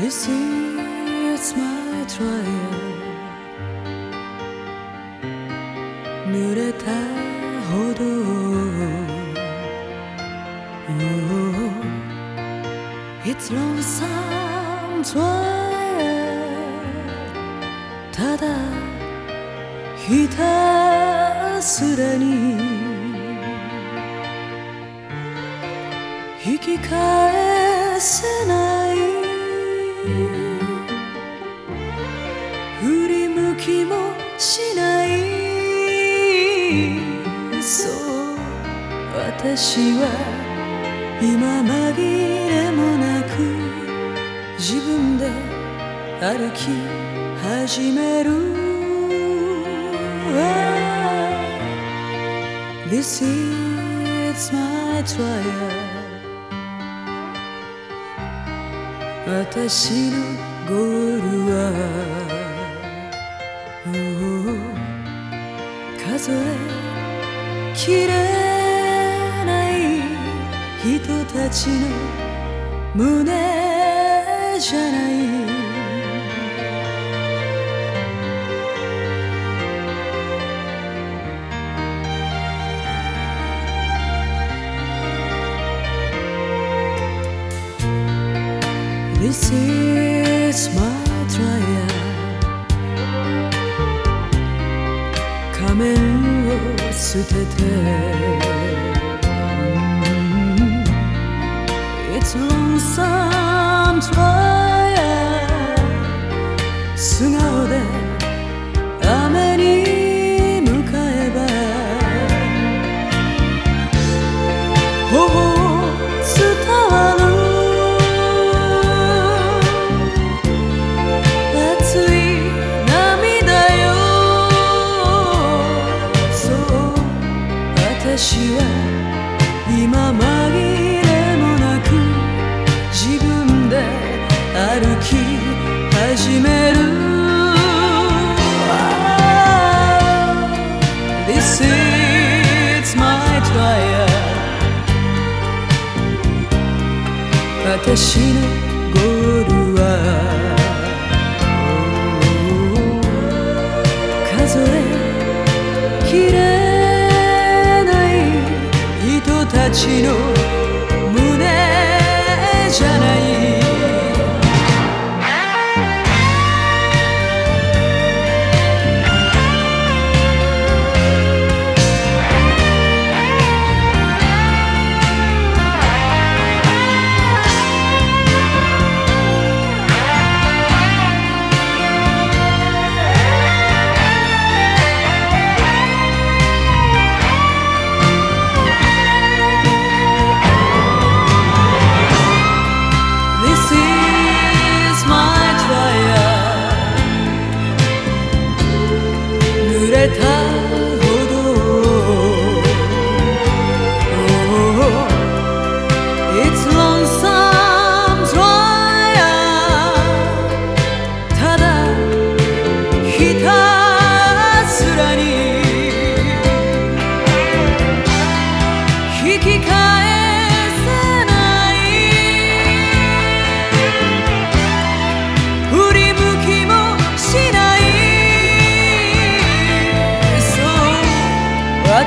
This is my trial 濡れたほど oh, It's lonesome trial ただひたすらに引き返せない振り向きもしないそう私は今紛れもなく自分で歩き始める。This is my trial. 私のゴールは、数えきれない人たちの胸じゃない This is my trial 仮面を捨てて It's lonesome trial 歩き始める。This is my trial 私のゴールは。数えきれない人たちの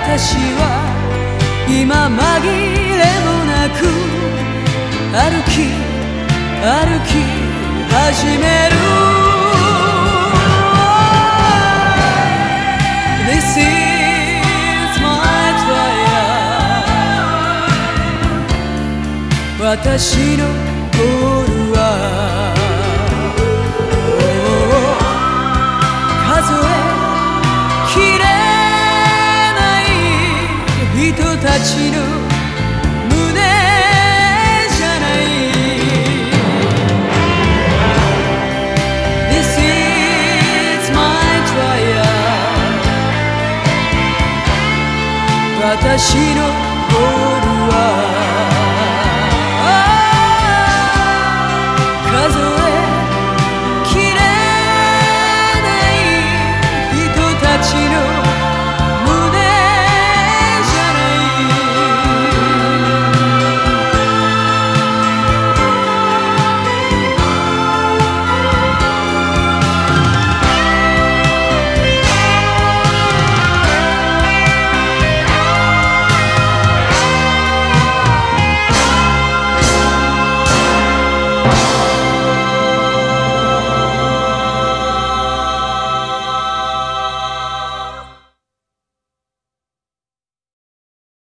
私は今紛れもなく歩き歩き始める。This is my trial 私のゴールちの胸じゃない This is my trial 私の